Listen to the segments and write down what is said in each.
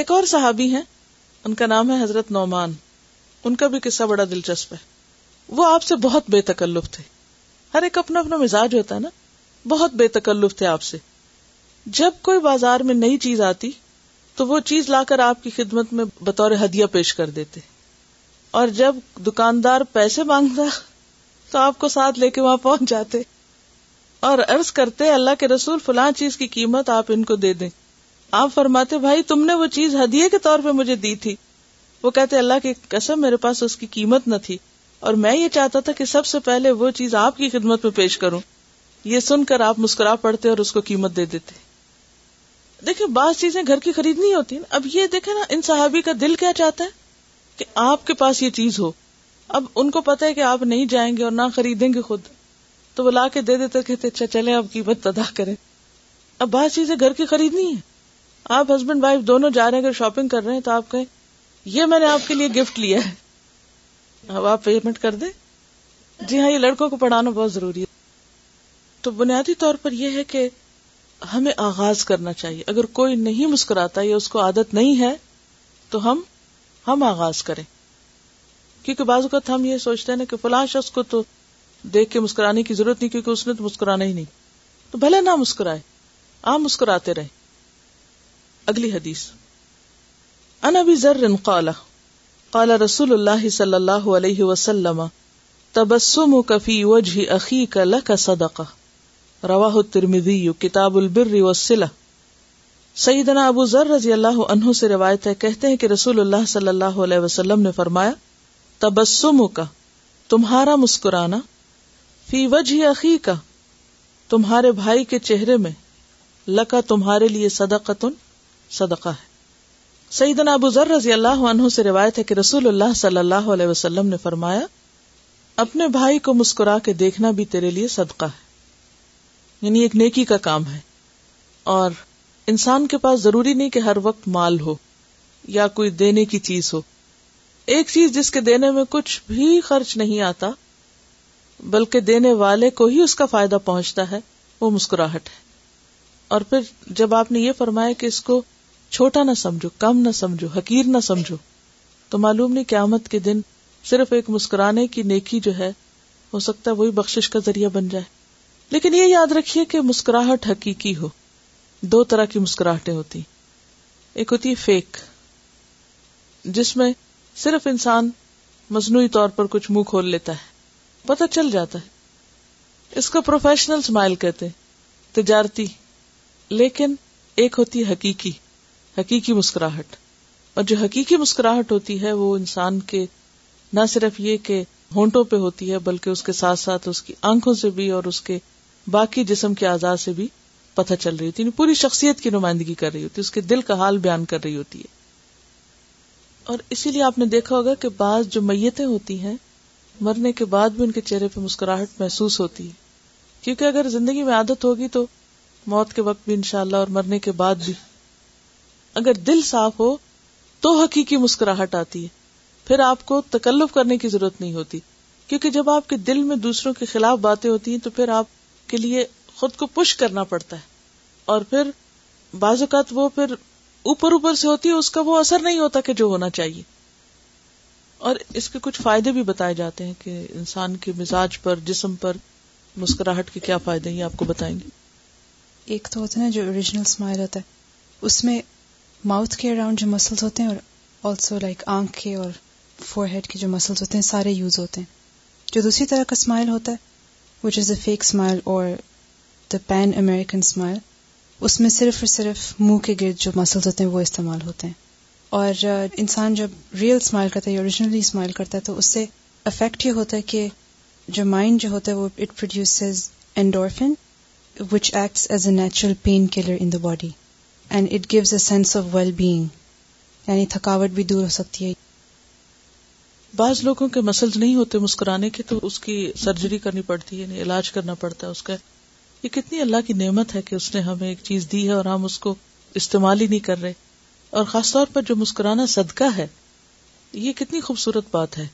ایک اور صحابی ہیں ان کا نام ہے حضرت نعمان ان کا بھی قصہ بڑا دلچسپ ہے وہ آپ سے بہت بے تکلف تھے ہر ایک اپنا اپنا مزاج ہوتا ہے نا بہت بے تکلف تھے آپ سے جب کوئی بازار میں نئی چیز آتی تو وہ چیز لا کر آپ کی خدمت میں بطور ہدیہ پیش کر دیتے اور جب دکاندار پیسے مانگتا تو آپ کو ساتھ لے کے وہاں پہنچ جاتے اور عرض کرتے اللہ کے رسول فلاں چیز کی قیمت آپ ان کو دے دیں آپ فرماتے بھائی تم نے وہ چیز ہدیے کے طور پہ مجھے دی تھی وہ کہتے اللہ کی قسم میرے پاس اس کی قیمت نہ تھی اور میں یہ چاہتا تھا کہ سب سے پہلے وہ چیز آپ کی خدمت میں پیش کروں یہ سن کر آپ مسکرا پڑتے اور اس کو قیمت دے دیتے دیکھیں بعض چیزیں گھر کی خریدنی ہوتی نا اب یہ دیکھیں نا ان صحابی کا دل کیا چاہتا ہے کہ آپ کے پاس یہ چیز ہو اب ان کو پتا ہے کہ آپ نہیں جائیں گے اور نہ خریدیں گے خود تو وہ لا کے دے دیتے کہتے اچھا چلے اب قیمت ادا کریں اب بعض چیزیں گھر کی خریدنی ہے آپ ہسبینڈ وائف دونوں جا رہے ہیں اگر شاپنگ کر رہے ہیں تو آپ کہیں یہ میں نے آپ کے لیے گفٹ لیا ہے اب آپ پیمنٹ کر دیں جی ہاں یہ لڑکوں کو پڑھانا بہت ضروری ہے تو بنیادی طور پر یہ ہے کہ ہمیں آغاز کرنا چاہیے اگر کوئی نہیں مسکراتا یا اس کو عادت نہیں ہے تو ہم ہم آغاز کریں کیونکہ بعض اوقات ہم یہ سوچتے ہیں کہ فلاں شخص کو تو دیکھ کے مسکرانے کی ضرورت نہیں کیونکہ اس نے تو مسکرانا ہی نہیں تو بھلے نہ مسکرائے آپ مسکراتے رہیں اگلی حدیث انا بھی ذر قال قال رسول اللہ صلی اللہ علیہ وسلم تبسم کفی وجہ اخی کا لک صدقہ رواہ ترمدی کتاب البر والصلہ سیدنا ابو ذر رضی اللہ عنہ سے روایت ہے کہتے ہیں کہ رسول اللہ صلی اللہ علیہ وسلم نے فرمایا تبسم کا تمہارا مسکرانا فی وجہ اخی کا تمہارے بھائی کے چہرے میں لکا تمہارے لیے صدقتن صدقہ ہے سیدنا ابو ذر رضی اللہ عنہ سے روایت ہے کہ رسول اللہ صلی اللہ علیہ وسلم نے فرمایا اپنے بھائی کو مسکرا کے دیکھنا بھی تیرے لیے صدقہ ہے یعنی ایک نیکی کا کام ہے اور انسان کے پاس ضروری نہیں کہ ہر وقت مال ہو یا کوئی دینے کی چیز ہو ایک چیز جس کے دینے میں کچھ بھی خرچ نہیں آتا بلکہ دینے والے کو ہی اس کا فائدہ پہنچتا ہے وہ مسکراہٹ ہے اور پھر جب آپ نے یہ فرمایا کہ اس کو چھوٹا نہ سمجھو کم نہ سمجھو حقیر نہ سمجھو تو معلوم نہیں قیامت کے دن صرف ایک مسکرانے کی نیکی جو ہے ہو سکتا ہے وہی بخشش کا ذریعہ بن جائے لیکن یہ یاد رکھیے کہ مسکراہٹ حقیقی ہو دو طرح کی مسکراہٹیں ہوتی ایک ہوتی ہے فیک جس میں صرف انسان مصنوعی طور پر کچھ منہ کھول لیتا ہے پتہ چل جاتا ہے اس کا پروفیشنل اسمائل کہتے تجارتی لیکن ایک ہوتی حقیقی حقیقی مسکراہٹ اور جو حقیقی مسکراہٹ ہوتی ہے وہ انسان کے نہ صرف یہ کہ ہونٹوں پہ ہوتی ہے بلکہ اس کے ساتھ ساتھ اس کی آنکھوں سے بھی اور اس کے باقی جسم کے آزاد سے بھی پتہ چل رہی ہوتی ہے یعنی پوری شخصیت کی نمائندگی کر رہی ہوتی ہے اس کے دل کا حال بیان کر رہی ہوتی ہے اور اسی لیے آپ نے دیکھا ہوگا کہ بعض جو میتیں ہوتی ہیں مرنے کے بعد بھی ان کے چہرے پہ مسکراہٹ محسوس ہوتی ہے کیونکہ اگر زندگی میں عادت ہوگی تو موت کے وقت بھی انشاءاللہ اور مرنے کے بعد بھی اگر دل صاف ہو تو حقیقی مسکراہٹ آتی ہے پھر آپ کو تکلف کرنے کی ضرورت نہیں ہوتی کیونکہ جب آپ کے دل میں دوسروں کے خلاف باتیں ہوتی ہیں تو پھر آپ کے لیے خود کو پش کرنا پڑتا ہے اور پھر بعض اوقات وہ پھر اوپر اوپر سے ہوتی ہے اس کا وہ اثر نہیں ہوتا کہ جو ہونا چاہیے اور اس کے کچھ فائدے بھی بتائے جاتے ہیں کہ انسان کے مزاج پر جسم پر مسکراہٹ کے کیا فائدے ہیں آپ کو بتائیں گے ایک تو ہے نا جو اوریجنل اسمائل ہوتا ہے اس میں ماؤتھ کے اراؤنڈ جو مسلس ہوتے ہیں اور آلسو لائک like آنکھ کے اور فور ہیڈ کے جو مسلس ہوتے ہیں سارے یوز ہوتے ہیں جو دوسری طرح کا اسمائل ہوتا ہے which is a fake smile اور دا پین امیریکن اسمائل اس میں صرف اور صرف منہ کے گرد جو مسلس ہوتے ہیں وہ استعمال ہوتے ہیں اور uh, انسان جب ریئل اسمائل کرتا ہے یا اوریجنلی اسمائل کرتا ہے تو اس سے افیکٹ یہ ہوتا ہے کہ جو مائنڈ جو ہوتا ہے وہ it produces endorphin which acts as a natural pain killer in the body and it gives a sense of well being یعنی تھکاوٹ بھی دور ہو سکتی ہے بعض لوگوں کے مسلز نہیں ہوتے مسکرانے کے تو اس کی سرجری کرنی پڑتی ہے یعنی علاج کرنا پڑتا ہے اس کا یہ کتنی اللہ کی نعمت ہے کہ اس نے ہمیں ایک چیز دی ہے اور ہم اس کو استعمال ہی نہیں کر رہے اور خاص طور پر جو مسکرانا صدقہ ہے یہ کتنی خوبصورت بات ہے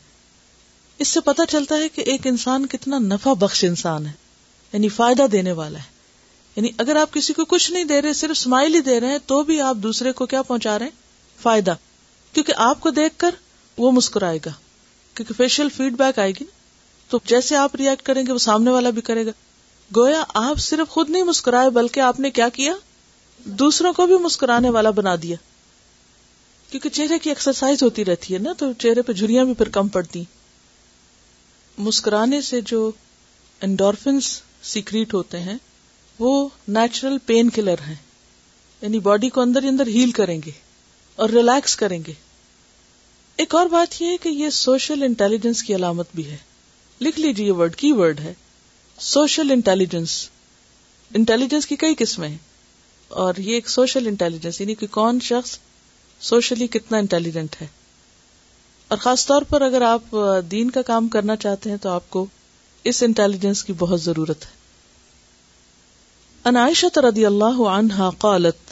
اس سے پتا چلتا ہے کہ ایک انسان کتنا نفع بخش انسان ہے یعنی فائدہ دینے والا ہے یعنی اگر آپ کسی کو کچھ نہیں دے رہے صرف اسمائل ہی دے رہے ہیں تو بھی آپ دوسرے کو کیا پہنچا رہے ہیں فائدہ کیونکہ آپ کو دیکھ کر وہ مسکرائے گا کیونکہ فیشیل فیڈ بیک آئے گی نا تو جیسے آپ ریئیکٹ کریں گے وہ سامنے والا بھی کرے گا گویا آپ صرف خود نہیں مسکرائے بلکہ آپ نے کیا کیا دوسروں کو بھی مسکرانے والا بنا دیا کیونکہ چہرے کی ایکسرسائز ہوتی رہتی ہے نا تو چہرے پہ جھریاں بھی پھر کم پڑتی مسکرانے سے جو انڈورفنس سیکریٹ ہوتے ہیں وہ نیچرل پین کلر ہیں یعنی باڈی کو اندر ہی اندر ہیل کریں گے اور ریلیکس کریں گے ایک اور بات یہ ہے کہ یہ سوشل انٹیلیجنس کی علامت بھی ہے لکھ لیجیے یہ ورڈ کی ورڈ ہے سوشل انٹیلیجنس انٹیلیجنس کی کئی قسمیں ہیں اور یہ ایک سوشل انٹیلیجنس یعنی کہ کون شخص سوشلی کتنا انٹیلیجنٹ ہے اور خاص طور پر اگر آپ دین کا کام کرنا چاہتے ہیں تو آپ کو اس انٹیلیجنس کی بہت ضرورت ہے ان عائشه رضی اللہ عنہا قالت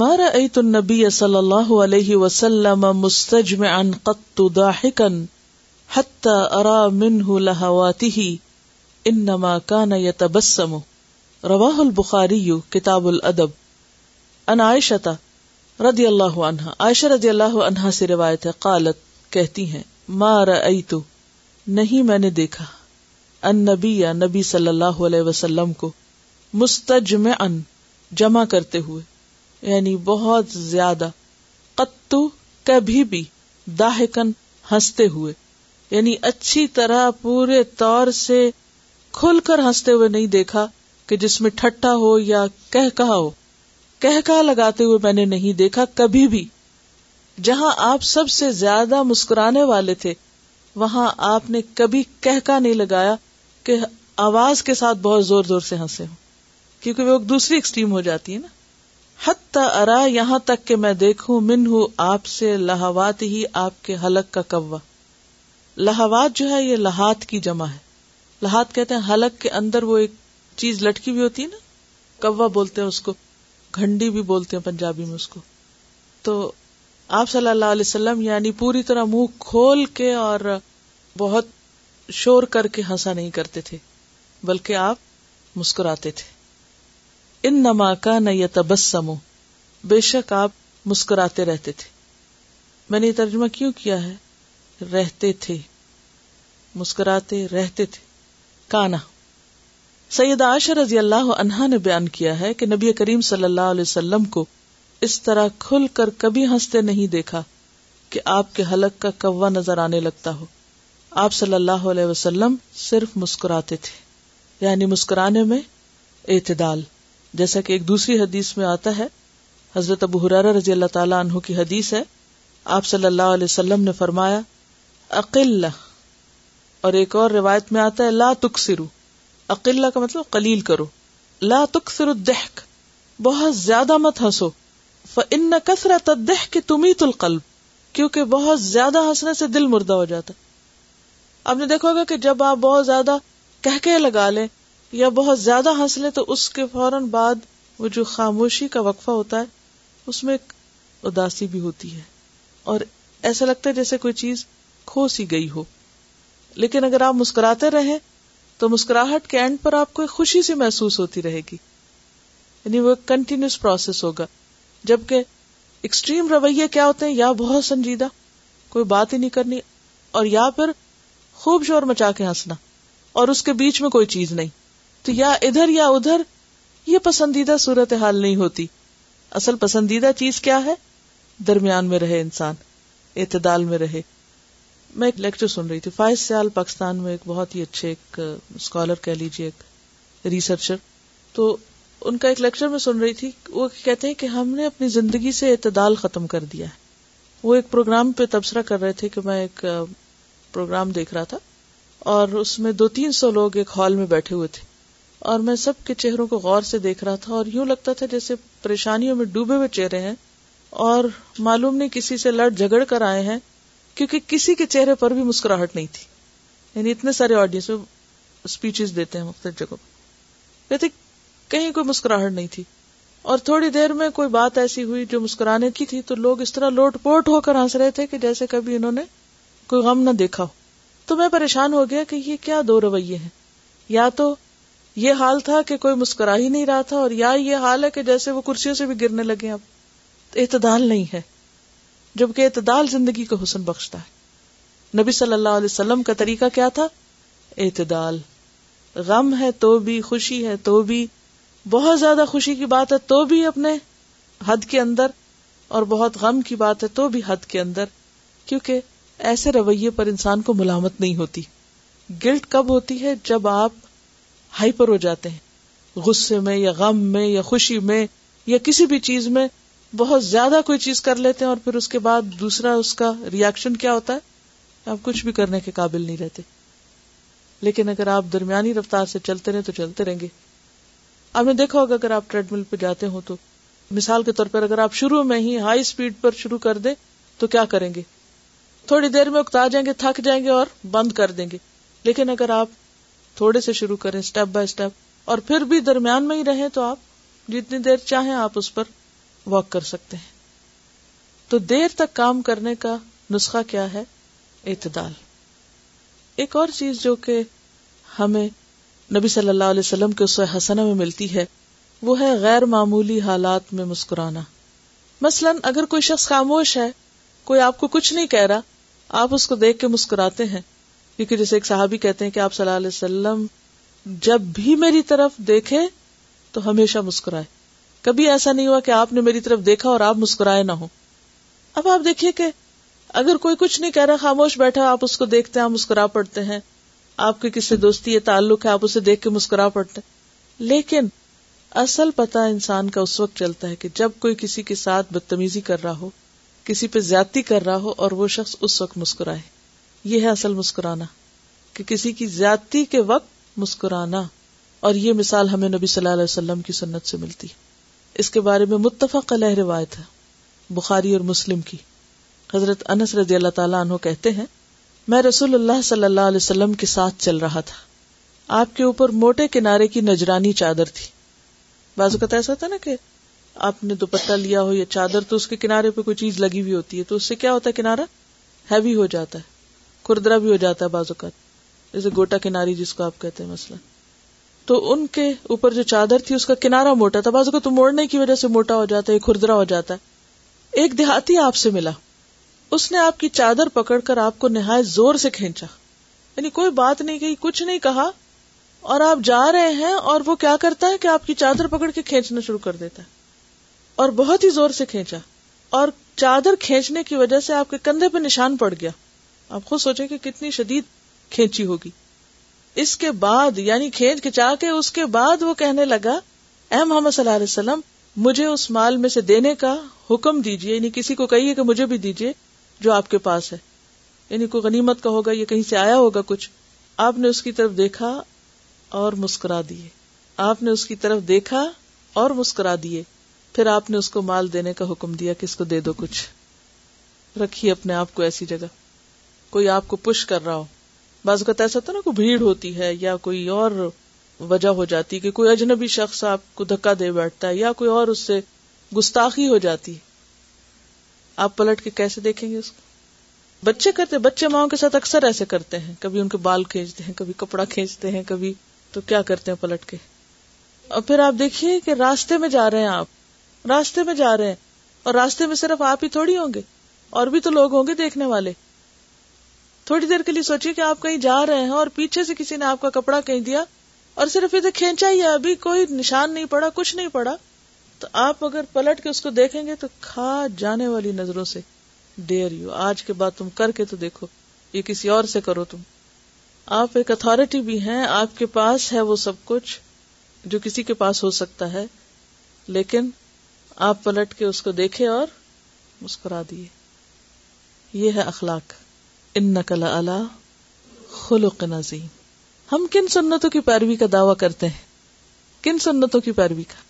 ما رايت النبي صلى الله عليه وسلم مستجمعا قط ضاحكا حتى ارى منه لهواته انما كان يتبسم رواه البخاري كتاب الادب ان عائشه رضی اللہ عنہا عائشہ رضی اللہ عنہا سے روایت ہے قالت کہتی ہیں ما رأیتو نہیں میں نے دیکھا ان نبی یا نبی صلی اللہ علیہ وسلم کو مستجم ان جمع کرتے ہوئے یعنی بہت زیادہ قطو کبھی بھی داہکن ہنستے ہوئے یعنی اچھی طرح پورے طور سے کھل کر ہنستے ہوئے نہیں دیکھا کہ جس میں ٹھٹا ہو یا کہا ہو کہا لگاتے ہوئے میں نے نہیں دیکھا کبھی بھی جہاں آپ سب سے زیادہ مسکرانے والے تھے وہاں آپ نے کبھی کہا نہیں لگایا کہ آواز کے ساتھ بہت زور زور سے ہنسے ہوں کیونکہ وہ دوسری ایکسٹریم ہو جاتی ہے نا حت ارا یہاں تک کہ میں دیکھوں من ہوں آپ سے لہوات ہی آپ کے حلق کا کوا لہوات جو ہے یہ لہات کی جمع ہے لہات کہتے ہیں حلق کے اندر وہ ایک چیز لٹکی بھی ہوتی ہے نا کوا بولتے ہیں اس کو گھنڈی بھی بولتے ہیں پنجابی میں اس کو تو آپ صلی اللہ علیہ وسلم یعنی پوری طرح منہ کھول کے اور بہت شور کر کے ہنسا نہیں کرتے تھے بلکہ آپ مسکراتے تھے ان نما کا نہ یہ تبسمو بے شک آپ مسکراتے رہتے تھے میں نے یہ ترجمہ کیوں کیا ہے رہتے رہتے تھے تھے مسکراتے کانا سید رضی اللہ عنہا نے بیان کیا ہے کہ نبی کریم صلی اللہ علیہ وسلم کو اس طرح کھل کر کبھی ہنستے نہیں دیکھا کہ آپ کے حلق کا کوا نظر آنے لگتا ہو آپ صلی اللہ علیہ وسلم صرف مسکراتے تھے یعنی مسکرانے میں اعتدال جیسا کہ ایک دوسری حدیث میں آتا ہے حضرت ابو حرارہ رضی اللہ تعالیٰ عنہ کی حدیث ہے آپ صلی اللہ علیہ وسلم نے فرمایا اقل اور ایک اور روایت میں آتا ہے لا تک سرو کا مطلب قلیل کرو لا تک سرو بہت زیادہ مت ہنسو ان کثرت دہ کی تم ہی کیونکہ بہت زیادہ ہنسنے سے دل مردہ ہو جاتا آپ نے دیکھا ہوگا کہ جب آپ بہت زیادہ کہ لگا لیں یا بہت زیادہ ہنس لے تو اس کے فوراً بعد وہ جو خاموشی کا وقفہ ہوتا ہے اس میں ایک اداسی بھی ہوتی ہے اور ایسا لگتا ہے جیسے کوئی چیز کھو سی گئی ہو لیکن اگر آپ مسکراتے رہے تو مسکراہٹ کے اینڈ پر آپ کو خوشی سی محسوس ہوتی رہے گی یعنی وہ کنٹینیوس پروسیس ہوگا جبکہ ایکسٹریم رویے کیا ہوتے ہیں یا بہت سنجیدہ کوئی بات ہی نہیں کرنی اور یا پھر خوب شور مچا کے ہنسنا اور اس کے بیچ میں کوئی چیز نہیں تو یا ادھر یا ادھر یہ پسندیدہ صورت حال نہیں ہوتی اصل پسندیدہ چیز کیا ہے درمیان میں رہے انسان اعتدال میں رہے میں ایک لیکچر سن رہی تھی فائز سیال پاکستان میں ایک بہت ہی اچھے ایک اسکالر کہہ لیجیے ایک ریسرچر تو ان کا ایک لیکچر میں سن رہی تھی وہ کہتے ہیں کہ ہم نے اپنی زندگی سے اعتدال ختم کر دیا ہے وہ ایک پروگرام پہ تبصرہ کر رہے تھے کہ میں ایک پروگرام دیکھ رہا تھا اور اس میں دو تین سو لوگ ایک ہال میں بیٹھے ہوئے تھے اور میں سب کے چہروں کو غور سے دیکھ رہا تھا اور یوں لگتا تھا جیسے پریشانیوں میں ڈوبے ہوئے چہرے ہیں اور معلوم نہیں کسی سے لڑ جھگڑ کر آئے ہیں کیونکہ کسی کے چہرے پر بھی مسکراہٹ نہیں تھی یعنی اتنے سارے میں اسپیچز دیتے ہیں مختلف جگہوں کہتے کہیں کوئی مسکراہٹ نہیں تھی اور تھوڑی دیر میں کوئی بات ایسی ہوئی جو مسکرانے کی تھی تو لوگ اس طرح لوٹ پوٹ ہو کر ہنس رہے تھے کہ جیسے کبھی انہوں نے کوئی غم نہ دیکھا ہو تو میں پریشان ہو گیا کہ یہ کیا دو رویے ہیں یا تو یہ حال تھا کہ کوئی مسکرا ہی نہیں رہا تھا اور یا یہ حال ہے کہ جیسے وہ کرسیوں سے بھی گرنے لگے اب اعتدال نہیں ہے جبکہ اعتدال زندگی کو حسن بخشتا ہے نبی صلی اللہ علیہ وسلم کا طریقہ کیا تھا اعتدال غم ہے تو بھی خوشی ہے تو بھی بہت زیادہ خوشی کی بات ہے تو بھی اپنے حد کے اندر اور بہت غم کی بات ہے تو بھی حد کے اندر کیونکہ ایسے رویے پر انسان کو ملامت نہیں ہوتی گلٹ کب ہوتی ہے جب آپ ہائپر ہو جاتے ہیں غصے میں یا غم میں یا خوشی میں یا کسی بھی چیز میں بہت زیادہ کوئی چیز کر لیتے ہیں اور پھر اس کے بعد دوسرا اس کا ریئیکشن کیا ہوتا ہے آپ کچھ بھی کرنے کے قابل نہیں رہتے لیکن اگر آپ درمیانی رفتار سے چلتے رہے تو چلتے رہیں گے نے دیکھا ہوگا اگر آپ ٹریڈ مل پہ جاتے ہو تو مثال کے طور پر اگر آپ شروع میں ہی ہائی اسپیڈ پر شروع کر دیں تو کیا کریں گے تھوڑی دیر میں اکتا جائیں گے تھک جائیں گے اور بند کر دیں گے لیکن اگر آپ تھوڑے سے شروع کریں اسٹیپ بائی اسٹیپ اور پھر بھی درمیان میں ہی رہیں تو آپ جتنی دیر چاہیں آپ اس پر واک کر سکتے ہیں تو دیر تک کام کرنے کا نسخہ کیا ہے اعتدال ایک اور چیز جو کہ ہمیں نبی صلی اللہ علیہ وسلم کے اس حسن میں ملتی ہے وہ ہے غیر معمولی حالات میں مسکرانا مثلا اگر کوئی شخص خاموش ہے کوئی آپ کو کچھ نہیں کہہ رہا آپ اس کو دیکھ کے مسکراتے ہیں کیونکہ جیسے ایک صحابی کہتے ہیں کہ آپ صلی اللہ علیہ وسلم جب بھی میری طرف دیکھے تو ہمیشہ مسکرائے کبھی ایسا نہیں ہوا کہ آپ نے میری طرف دیکھا اور آپ مسکرائے نہ ہو اب آپ دیکھیے کہ اگر کوئی کچھ نہیں کہہ رہا خاموش بیٹھا آپ اس کو دیکھتے ہیں مسکرا پڑتے ہیں آپ کی کسی دوستی یا تعلق ہے آپ اسے دیکھ کے مسکرا پڑتے ہیں لیکن اصل پتا انسان کا اس وقت چلتا ہے کہ جب کوئی کسی کے ساتھ بدتمیزی کر رہا ہو کسی پہ زیادتی کر رہا ہو اور وہ شخص اس وقت مسکرائے یہ ہے اصل مسکرانا کہ کسی کی زیادتی کے وقت مسکرانا اور یہ مثال ہمیں نبی صلی اللہ علیہ وسلم کی سنت سے ملتی اس کے بارے میں متفق علیہ روایت ہے بخاری اور مسلم کی حضرت انس رضی اللہ تعالیٰ انہوں کہتے ہیں میں رسول اللہ صلی اللہ علیہ وسلم کے ساتھ چل رہا تھا آپ کے اوپر موٹے کنارے کی نجرانی چادر تھی بازو کا ایسا تھا نا کہ آپ نے دوپٹہ لیا ہو یا چادر تو اس کے کنارے پہ کوئی چیز لگی ہوئی ہوتی ہے تو اس سے کیا ہوتا ہے کنارا ہیوی ہو جاتا ہے خردرا بھی ہو جاتا ہے بعض اوقات جیسے گوٹا کناری جس کو آپ کہتے ہیں مسئلہ تو ان کے اوپر جو چادر تھی اس کا کنارا موٹا تھا بازو کا تو موڑنے کی وجہ سے موٹا ہو جاتا ہے کھردرا ہو جاتا ہے ایک دیہاتی آپ سے ملا اس نے آپ کی چادر پکڑ کر آپ کو نہایت زور سے کھینچا یعنی کوئی بات نہیں کہی کچھ نہیں کہا اور آپ جا رہے ہیں اور وہ کیا کرتا ہے کہ آپ کی چادر پکڑ کے کھینچنا شروع کر دیتا ہے اور بہت ہی زور سے کھینچا اور چادر کھینچنے کی وجہ سے آپ کے کندھے پہ نشان پڑ گیا آپ خود سوچیں کہ کتنی شدید کھینچی ہوگی اس کے بعد یعنی کھینچ کھچا کے اس کے بعد وہ کہنے لگا اے محمد صلی اللہ علیہ وسلم مجھے اس مال میں سے دینے کا حکم دیجیے یعنی کسی کو کہیے کہ مجھے بھی دیجیے جو آپ کے پاس ہے یعنی کوئی غنیمت کا ہوگا یا کہیں سے آیا ہوگا کچھ آپ نے اس کی طرف دیکھا اور مسکرا دیے آپ نے اس کی طرف دیکھا اور مسکرا دیے پھر آپ نے اس کو مال دینے کا حکم دیا کہ اس کو دے دو کچھ رکھیے اپنے آپ کو ایسی جگہ کوئی آپ کو پش کر رہا ہو بعض اوقات ایسا ہے نا کوئی بھیڑ ہوتی ہے یا کوئی اور وجہ ہو جاتی کہ کوئی اجنبی شخص آپ کو دھکا دے بیٹھتا ہے یا کوئی اور اس سے گستاخی ہو جاتی آپ پلٹ کے کیسے دیکھیں گے اس کو بچے کرتے بچے ماؤں کے ساتھ اکثر ایسے کرتے ہیں کبھی ان کے بال کھینچتے ہیں کبھی کپڑا کھینچتے ہیں کبھی تو کیا کرتے ہیں پلٹ کے اور پھر آپ دیکھیے کہ راستے میں جا رہے ہیں آپ راستے میں جا رہے ہیں اور راستے میں صرف آپ ہی تھوڑی ہوں گے اور بھی تو لوگ ہوں گے دیکھنے والے تھوڑی دیر کے لیے سوچیے کہ آپ کہیں جا رہے ہیں اور پیچھے سے کسی نے آپ کا کپڑا کہیں دیا اور صرف کھینچا ہی ابھی کوئی نشان نہیں پڑا کچھ نہیں پڑا تو آپ اگر پلٹ کے اس کو دیکھیں گے تو کھا جانے والی نظروں سے ڈیئر یو آج کے بعد تم کر کے تو دیکھو یہ کسی اور سے کرو تم آپ ایک اتارٹی بھی ہیں آپ کے پاس ہے وہ سب کچھ جو کسی کے پاس ہو سکتا ہے لیکن آپ پلٹ کے اس کو دیکھے اور مسکرا دیے یہ ہے اخلاق ان نقل اعلی خلق نظیم ہم کن سنتوں کی پیروی کا دعویٰ کرتے ہیں کن سنتوں کی پیروی کا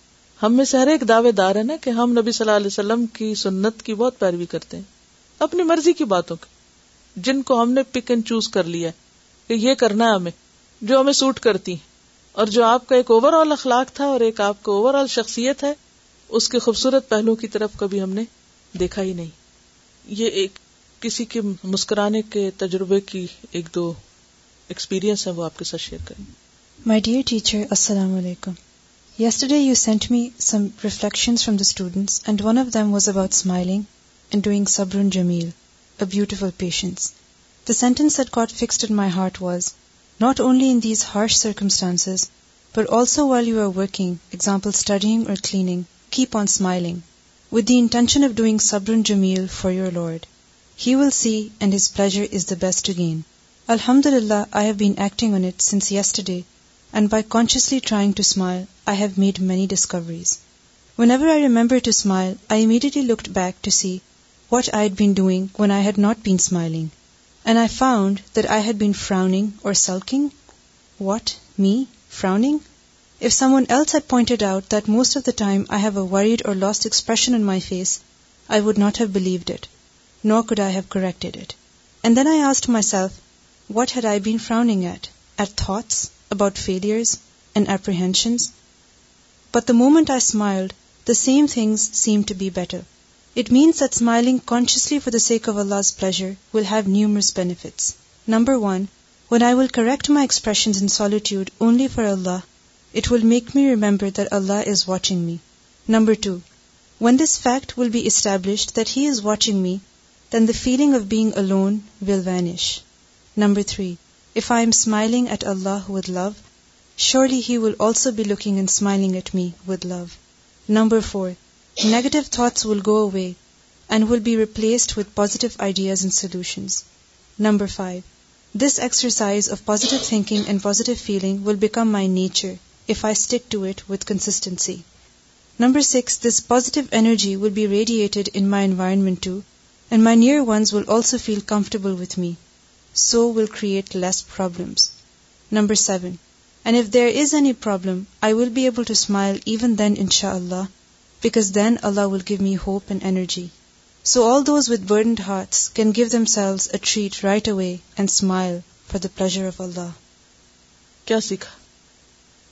ہم میں سے ہر ایک دعوے دار ہے نا کہ ہم نبی صلی اللہ علیہ وسلم کی سنت کی بہت پیروی کرتے ہیں اپنی مرضی کی باتوں کی جن کو ہم نے پک اینڈ چوز کر لیا ہے کہ یہ کرنا ہے ہمیں جو ہمیں سوٹ کرتی ہیں اور جو آپ کا ایک اوور آل اخلاق تھا اور ایک آپ کا اوور آل شخصیت ہے اس کے خوبصورت پہلو کی طرف کبھی ہم نے دیکھا ہی نہیں یہ ایک کسی کے مسکرانے کے تجربے کی ایک دو ایکسپیرینس ہے وہ آپ کے ساتھ شیئر کریں مائی ڈیئر ٹیچر السلام علیکم yesterday you sent me some reflection from the students and one of them was about smiling and doing صبر جمیل a beautiful patience the sentence that got fixed in my heart was not only in these harsh circumstances but also well you are working example studying اور cleaning keep on smiling with the intention of doing صبر جمیل for your Lord He will see, and his pleasure is the best to gain. Alhamdulillah, I have been acting on it since yesterday, and by consciously trying to smile, I have made many discoveries. Whenever I remember to smile, I immediately looked back to see what I had been doing when I had not been smiling, and I found that I had been frowning or sulking. What? Me? Frowning? If someone else had pointed out that most of the time I have a worried or lost expression on my face, I would not have believed it nor could I have corrected it. And then I asked myself, what had I been frowning at? At thoughts about failures and apprehensions? But the moment I smiled, the same things seemed to be better. It means that smiling consciously for the sake of Allah's pleasure will have numerous benefits. Number one, when I will correct my expressions in solitude only for Allah, it will make me remember that Allah is watching me. Number two, when this fact will be established that He is watching me, then the feeling of being alone will vanish. Number 3, if I am smiling at Allah with love, surely He will also be looking and smiling at me with love. Number 4, negative thoughts will go away and will be replaced with positive ideas and solutions. Number 5, this exercise of positive thinking and positive feeling will become my nature if I stick to it with consistency. Number 6, this positive energy will be radiated in my environment too, کیا سیکھا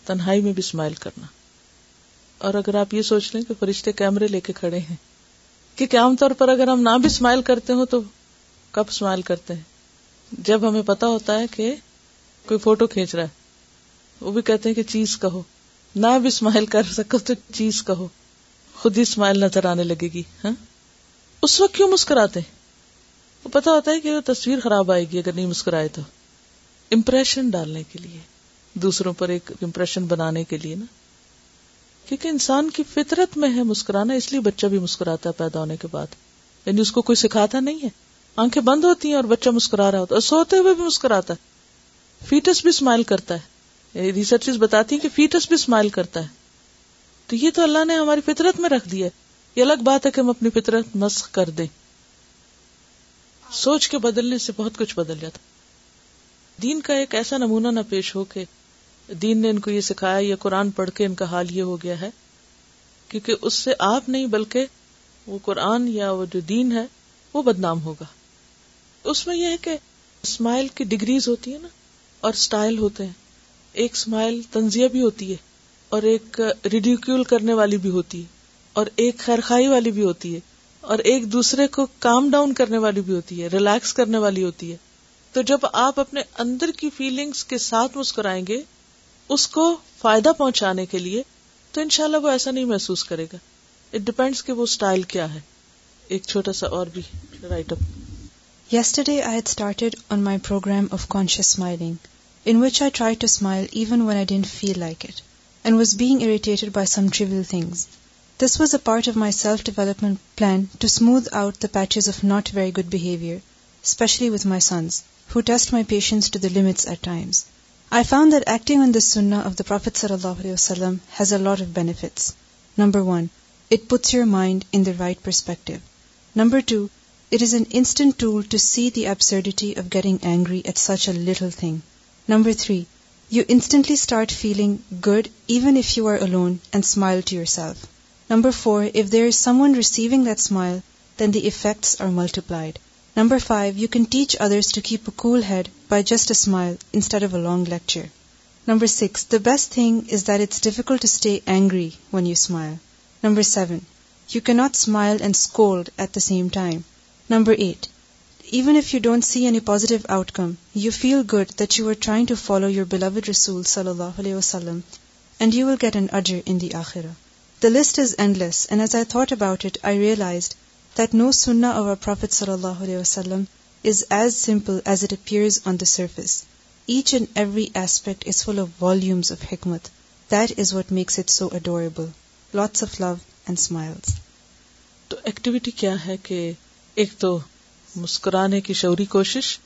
تنہائی میں بھی smile کرنا اور اگر آپ یہ سوچ لیں کہ فرشتے کیمرے لے کے کھڑے ہیں عام طور پر اگر ہم نہ بھی اسمائل کرتے ہوں تو کب اسمائل کرتے ہیں جب ہمیں پتا ہوتا ہے کہ کوئی فوٹو کھینچ رہا ہے وہ بھی کہتے ہیں کہ چیز کہو نہ بھی اسمائل کر سکتے چیز کہو خود ہی اسمائل نظر آنے لگے گی ہاں اس وقت کیوں مسکراتے وہ پتا ہوتا ہے کہ وہ تصویر خراب آئے گی اگر نہیں مسکرائے تو امپریشن ڈالنے کے لیے دوسروں پر ایک امپریشن بنانے کے لیے نا کیونکہ انسان کی فطرت میں ہے مسکرانا اس لیے بچہ بھی مسکراتا ہے پیدا ہونے کے بعد یعنی اس کو کوئی سکھاتا نہیں ہے آنکھیں بند ہوتی ہیں اور بچہ مسکرا رہا ہوتا ہے اور سوتے ہوئے بھی مسکراتا ہے فیٹس بھی اسمائل کرتا ہے ریسرچ بتاتی ہیں کہ فیٹس بھی اسمائل کرتا ہے تو یہ تو اللہ نے ہماری فطرت میں رکھ دیا ہے یہ الگ بات ہے کہ ہم اپنی فطرت مسخ کر دیں سوچ کے بدلنے سے بہت کچھ بدل جاتا دین کا ایک ایسا نمونہ نہ پیش ہو کہ دین نے ان کو یہ سکھایا یہ قرآن پڑھ کے ان کا حال یہ ہو گیا ہے کیونکہ اس سے آپ نہیں بلکہ وہ قرآن یا وہ جو دین ہے وہ بدنام ہوگا اس میں یہ ہے کہ اسمائل کی ڈگریز ہوتی ہے نا اور اسٹائل ہوتے ہیں ایک اسمائل تنزیہ بھی ہوتی ہے اور ایک ریڈیوکول کرنے والی بھی ہوتی ہے اور ایک خیرخائی والی بھی ہوتی ہے اور ایک دوسرے کو کام ڈاؤن کرنے والی بھی ہوتی ہے ریلیکس کرنے والی ہوتی ہے تو جب آپ اپنے اندر کی فیلنگز کے ساتھ مسکرائیں گے اس کو فائدہ پہنچانے کے لیے تو انشاءاللہ وہ ایسا نہیں محسوس کرے گا اٹ ڈپینڈس کہ وہ اسٹائل کیا ہے ایک چھوٹا سا اور بھی write up yesterday I I I had started on my my my my programme of of of conscious smiling in which try to to to smile even didn't feel like it and was was irritated by some things this a part self development plan smooth out the the patches not very good behaviour especially with sons who test patience limits at times I found prophet صلی اللہ علیہ وسلم your mind feeling good even if you are alone and to your number four if they are multiplied number five you can teach others to keep a a cool head by just smile instead of a long lecture number six the best thing is that it's difficult to stay angry when you smile number seven you can not smile and scold at the same time number eight even if you don't see any positive outcome you feel good that you are trying to follow your beloved رسول صلی اللہ علیہ وسلم and you will get an اجر in the آخرا the list is endless and as I thought about it I realized ایک تو مسکرانے کی شوری کوشش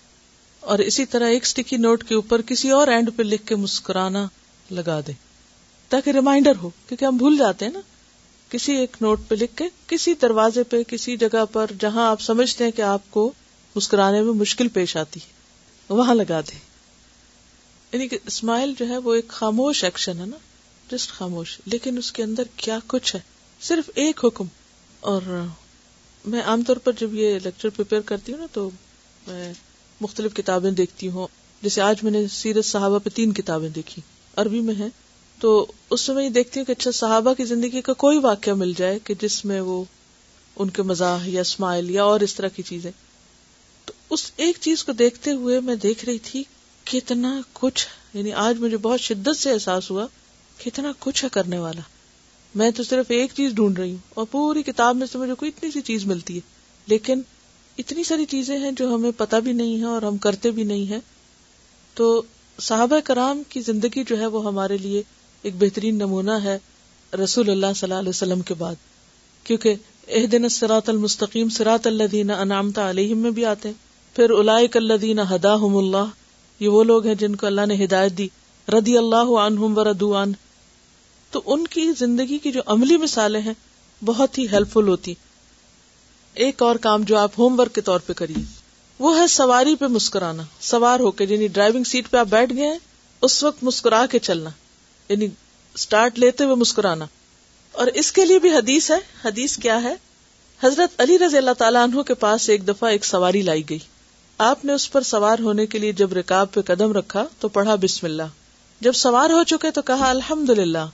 اور اسی طرح ایک اسٹیکی نوٹ کے اوپر کسی اور اینڈ پہ لکھ کے مسکرانا لگا دے تاکہ ریمائنڈر ہو کیونکہ ہم بھول جاتے ہیں نا کسی ایک نوٹ پہ لکھ کے کسی دروازے پہ کسی جگہ پر جہاں آپ سمجھتے ہیں کہ آپ کو مسکرانے میں مشکل پیش آتی ہے وہاں لگا دیں یعنی کہ اسمائل جو ہے وہ ایک خاموش ایکشن ہے نا جسٹ خاموش لیکن اس کے اندر کیا کچھ ہے صرف ایک حکم اور میں عام طور پر جب یہ لیکچر کرتی ہوں نا تو میں مختلف کتابیں دیکھتی ہوں جیسے آج میں نے سیرت صحابہ پہ تین کتابیں دیکھی عربی میں ہیں تو اس سے میں یہ دیکھتی ہوں کہ اچھا صحابہ کی زندگی کا کوئی واقعہ مل جائے کہ جس میں وہ ان کے مزاح یا اسمائل یا اور اس طرح کی چیزیں تو اس ایک چیز کو دیکھتے ہوئے میں دیکھ رہی تھی کتنا کچھ یعنی آج مجھے بہت شدت سے احساس ہوا کتنا کچھ ہے کرنے والا میں تو صرف ایک چیز ڈھونڈ رہی ہوں اور پوری کتاب میں سے مجھے کوئی اتنی سی چیز ملتی ہے لیکن اتنی ساری چیزیں ہیں جو ہمیں پتا بھی نہیں ہے اور ہم کرتے بھی نہیں ہے تو صحابہ کرام کی زندگی جو ہے وہ ہمارے لیے ایک بہترین نمونہ ہے رسول اللہ صلی اللہ علیہ وسلم کے بعد کیونکہ اح دن سرات المستقیم سرات اللہ دینا انعامتا علیہم میں بھی آتے ہیں پھر الائک اللہ دینا ہدا اللہ یہ وہ لوگ ہیں جن کو اللہ نے ہدایت دی ردی اللہ عنہم و ردوان تو ان کی زندگی کی جو عملی مثالیں ہیں بہت ہی ہیلپ فل ہوتی ایک اور کام جو آپ ہوم ورک کے طور پہ کریے وہ ہے سواری پہ مسکرانا سوار ہو کے یعنی ڈرائیونگ سیٹ پہ آپ بیٹھ گئے ہیں اس وقت مسکرا کے چلنا یعنی لیتے ہوئے مسکرانا اور اس کے لیے بھی حدیث ہے حدیث کیا ہے حضرت علی رضی اللہ تعالیٰ عنہ کے پاس ایک دفعہ ایک سواری لائی گئی آپ نے اس پر سوار ہونے کے لیے جب رکاب پہ قدم رکھا تو پڑھا بسم اللہ جب سوار ہو چکے تو کہا الحمد للہ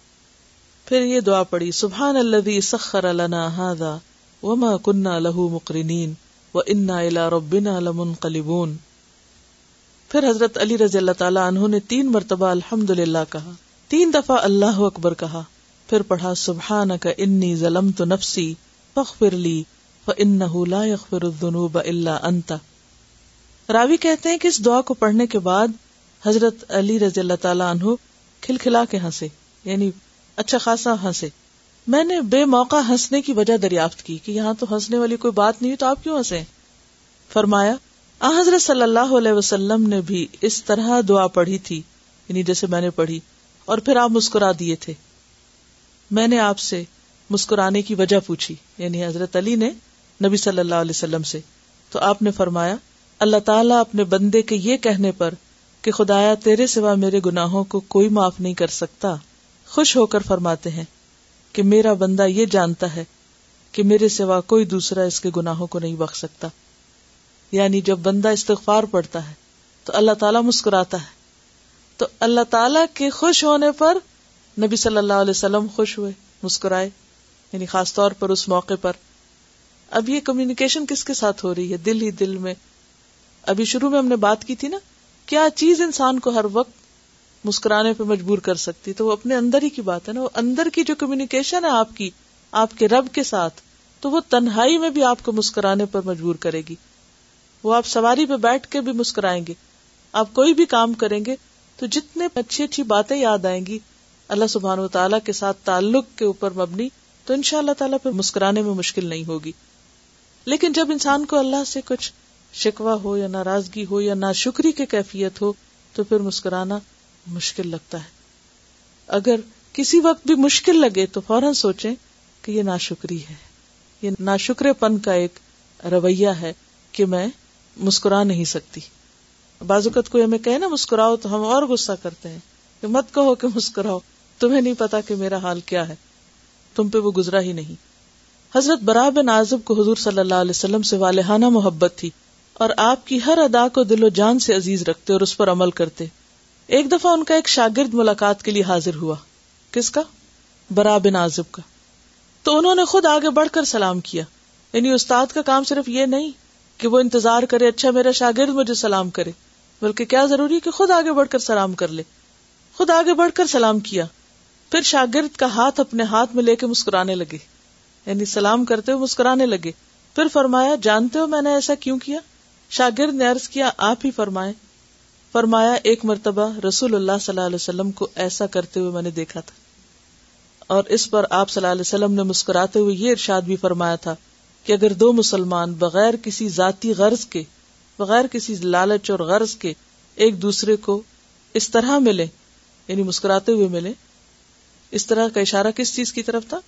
پھر یہ دعا پڑی سبحان اللہ مقرنين لہو الى ربنا کلیبون پھر حضرت علی رضی اللہ تعالیٰ انہوں نے تین مرتبہ الحمد للہ کہا تین دفعہ اللہ اکبر کہا پھر پڑھا سبحان کا انی ظلم تو نفسی لی راوی کہتے ہیں کہ اس دعا کو پڑھنے کے بعد حضرت علی رضی اللہ عنہ کے ہنسے یعنی اچھا خاصا ہنسے میں نے بے موقع ہنسنے کی وجہ دریافت کی کہ یہاں تو ہنسنے والی کوئی بات نہیں تو آپ کیوں ہنسے فرمایا آ حضرت صلی اللہ علیہ وسلم نے بھی اس طرح دعا پڑھی تھی یعنی جیسے میں نے پڑھی اور پھر آپ مسکرا دیے تھے میں نے آپ سے مسکرانے کی وجہ پوچھی یعنی حضرت علی نے نبی صلی اللہ علیہ وسلم سے تو آپ نے فرمایا اللہ تعالیٰ اپنے بندے کے یہ کہنے پر کہ خدایا تیرے سوا میرے گناہوں کو کوئی معاف نہیں کر سکتا خوش ہو کر فرماتے ہیں کہ میرا بندہ یہ جانتا ہے کہ میرے سوا کوئی دوسرا اس کے گناہوں کو نہیں بخ سکتا یعنی جب بندہ استغفار پڑتا ہے تو اللہ تعالیٰ مسکراتا ہے تو اللہ تعالی کے خوش ہونے پر نبی صلی اللہ علیہ وسلم خوش ہوئے مسکرائے یعنی خاص طور پر اس موقع پر اب یہ کمیونیکیشن کس کے ساتھ ہو رہی ہے دل ہی دل میں ابھی شروع میں ہم نے بات کی تھی نا کیا چیز انسان کو ہر وقت مسکرانے پہ مجبور کر سکتی تو وہ اپنے اندر ہی کی بات ہے نا وہ اندر کی جو کمیونیکیشن ہے آپ کی آپ کے رب کے ساتھ تو وہ تنہائی میں بھی آپ کو مسکرانے پر مجبور کرے گی وہ آپ سواری پہ بیٹھ کے بھی مسکرائیں گے آپ کوئی بھی کام کریں گے تو جتنے اچھی اچھی باتیں یاد آئیں گی اللہ سبحان و تعالیٰ کے ساتھ تعلق کے اوپر مبنی تو ان شاء اللہ تعالیٰ پھر مسکرانے میں مشکل نہیں ہوگی لیکن جب انسان کو اللہ سے کچھ شکوا ہو یا ناراضگی ہو یا نا شکری کیفیت ہو تو پھر مسکرانا مشکل لگتا ہے اگر کسی وقت بھی مشکل لگے تو فوراً سوچے کہ یہ نا شکری ہے یہ نا شکر پن کا ایک رویہ ہے کہ میں مسکرا نہیں سکتی بازوقت کو ہمیں کہ مسکراؤ تو ہم اور غصہ کرتے ہیں کہ کہ کہ مت کہو مسکراؤ تمہیں نہیں نہیں پتا میرا حال کیا ہے تم پہ وہ گزرا ہی حضرت برا بن آزم کو حضور صلی اللہ علیہ وسلم سے محبت تھی اور آپ کی ہر ادا کو دل و جان سے عزیز رکھتے اور اس پر عمل کرتے ایک دفعہ ان کا ایک شاگرد ملاقات کے لیے حاضر ہوا کس کا برا بن آزم کا تو انہوں نے خود آگے بڑھ کر سلام کیا یعنی استاد کا کام صرف یہ نہیں کہ وہ انتظار کرے اچھا میرا شاگرد مجھے سلام کرے بلکہ کیا ضروری ہے کہ خود آگے بڑھ کر سلام کر لے خود آگے بڑھ کر سلام کیا پھر شاگرد کا ہاتھ ہاتھ اپنے میں میں لے کے مسکرانے مسکرانے لگے لگے یعنی سلام کرتے ہوئے پھر فرمایا جانتے ہو نے ایسا کیوں کیا شاگرد نے عرض کیا آپ ہی فرمائے فرمایا ایک مرتبہ رسول اللہ صلی اللہ علیہ وسلم کو ایسا کرتے ہوئے میں نے دیکھا تھا اور اس پر آپ صلی اللہ علیہ وسلم نے مسکراتے ہوئے یہ ارشاد بھی فرمایا تھا کہ اگر دو مسلمان بغیر کسی ذاتی غرض کے بغیر کسی لالچ اور غرض کے ایک دوسرے کو اس طرح ملے یعنی مسکراتے ہوئے ملے اس طرح کا اشارہ کس چیز کی طرف تھا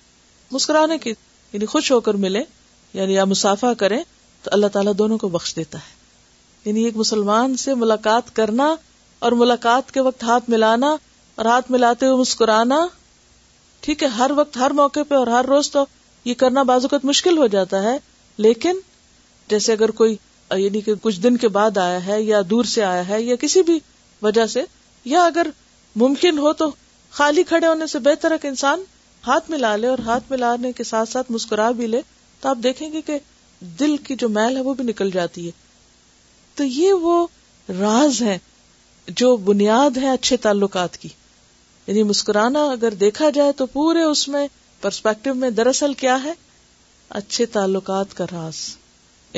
مسکرانے کی یعنی خوش ہو کر ملے یعنی یا مسافہ کریں تو اللہ تعالیٰ دونوں کو بخش دیتا ہے یعنی ایک مسلمان سے ملاقات کرنا اور ملاقات کے وقت ہاتھ ملانا اور ہاتھ ملاتے ہوئے مسکرانا ٹھیک ہے ہر وقت ہر موقع پہ اور ہر روز تو یہ کرنا بعض اوقات مشکل ہو جاتا ہے لیکن جیسے اگر کوئی یعنی کہ کچھ دن کے بعد آیا ہے یا دور سے آیا ہے یا کسی بھی وجہ سے یا اگر ممکن ہو تو خالی کھڑے ہونے سے بہتر ہے کہ انسان ہاتھ ملا لے اور ہاتھ ملانے کے ساتھ ساتھ مسکرا بھی لے تو آپ دیکھیں گے کہ دل کی جو میل ہے وہ بھی نکل جاتی ہے تو یہ وہ راز ہے جو بنیاد ہے اچھے تعلقات کی یعنی مسکرانا اگر دیکھا جائے تو پورے اس میں پرسپیکٹو میں دراصل کیا ہے اچھے تعلقات کا راز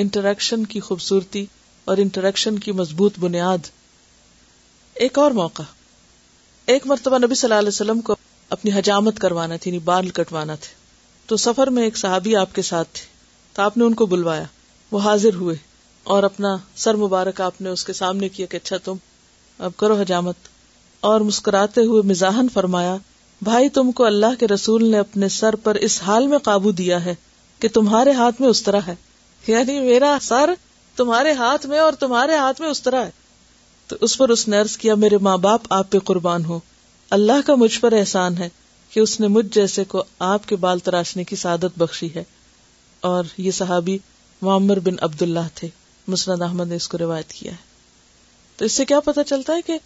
انٹریکشن کی خوبصورتی اور انٹریکشن کی مضبوط بنیاد ایک اور موقع ایک مرتبہ نبی صلی اللہ علیہ وسلم کو اپنی حجامت کروانا تھی یعنی بال کٹوانا تھے تو سفر میں ایک صحابی آپ کے ساتھ تھے تو آپ نے ان کو بلوایا وہ حاضر ہوئے اور اپنا سر مبارک آپ نے اس کے سامنے کیا کہ اچھا تم اب کرو حجامت اور مسکراتے ہوئے مزاحن فرمایا بھائی تم کو اللہ کے رسول نے اپنے سر پر اس حال میں قابو دیا ہے کہ تمہارے ہاتھ میں اس طرح ہے یعنی میرا سر تمہارے ہاتھ میں اور تمہارے ہاتھ میں اس طرح ہے تو اس پر اس نے عرض کیا میرے ماں باپ آپ پہ قربان ہو اللہ کا مجھ پر احسان ہے کہ اس نے مجھ جیسے کو آپ کے بال تراشنے کی سعادت بخشی ہے اور یہ صحابی معمر عبد اللہ تھے مسند احمد نے اس کو روایت کیا ہے تو اس سے کیا پتا چلتا ہے کہ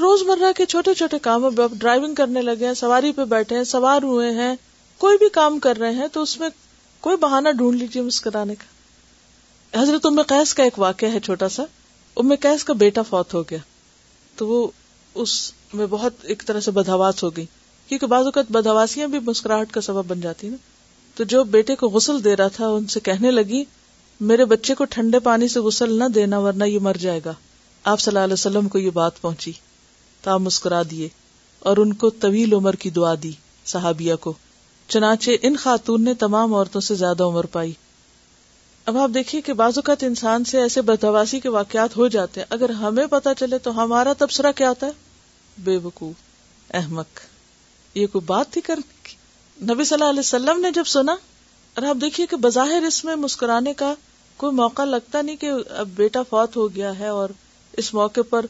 روز مرہ کے چھوٹے چھوٹے کاموں ڈرائیونگ کرنے لگے ہیں سواری پہ بیٹھے ہیں سوار ہوئے ہیں کوئی بھی کام کر رہے ہیں تو اس میں کوئی بہانہ ڈھونڈ لیجیے مسکرانے کا حضرت ام قیس کا ایک واقعہ ہے چھوٹا سا ام قیس کا بیٹا فوت ہو گیا تو وہ اس میں بہت ایک طرح سے بدہواس ہو گئی کیونکہ بعض اوقات بدہواسیاں بھی مسکراہٹ کا سبب بن جاتی نا تو جو بیٹے کو غسل دے رہا تھا ان سے کہنے لگی میرے بچے کو ٹھنڈے پانی سے غسل نہ دینا ورنہ یہ مر جائے گا آپ صلی اللہ علیہ وسلم کو یہ بات پہنچی تو آپ مسکرا دیے اور ان کو طویل عمر کی دعا دی صحابیہ کو چنانچہ ان خاتون نے تمام عورتوں سے زیادہ عمر پائی اب آپ دیکھیے کہ بعض اوقات انسان سے ایسے بدہواسی کے واقعات ہو جاتے ہیں اگر ہمیں پتا چلے تو ہمارا تبصرہ کیا ہوتا ہے بے بکو احمد یہ کوئی بات تھی کر نبی صلی اللہ علیہ وسلم نے جب سنا اور آپ دیکھیے کہ بظاہر اس میں مسکرانے کا کوئی موقع لگتا نہیں کہ اب بیٹا فوت ہو گیا ہے اور اس موقع پر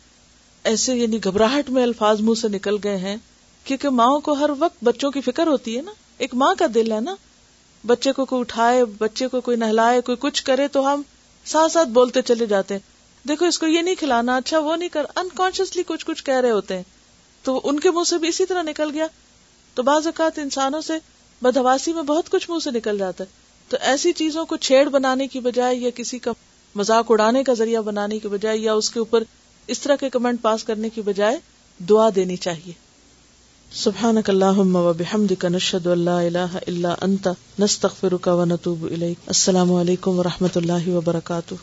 ایسے یعنی گھبراہٹ میں الفاظ منہ سے نکل گئے ہیں کیونکہ ماں کو ہر وقت بچوں کی فکر ہوتی ہے نا ایک ماں کا دل ہے نا بچے کو کوئی اٹھائے بچے کو کوئی نہلائے کوئی کچھ کرے تو ہم ساتھ ساتھ بولتے چلے جاتے ہیں دیکھو اس کو یہ نہیں کھلانا اچھا وہ نہیں کر انکانشیسلی کچھ کچھ کہہ رہے ہوتے ہیں تو ان کے منہ سے بھی اسی طرح نکل گیا تو بعض اوقات انسانوں سے بدہواسی میں بہت کچھ منہ سے نکل جاتا ہے تو ایسی چیزوں کو چھیڑ بنانے کی بجائے یا کسی کا مزاق اڑانے کا ذریعہ بنانے کی بجائے یا اس کے اوپر اس طرح کے کمنٹ پاس کرنے کی بجائے دعا دینی چاہیے سبحانك اللهم وبحمدك نشهد ان لا اله الا انت نستغفرك ونتوب اليك السلام علیکم و رحمۃ اللہ وبرکاتہ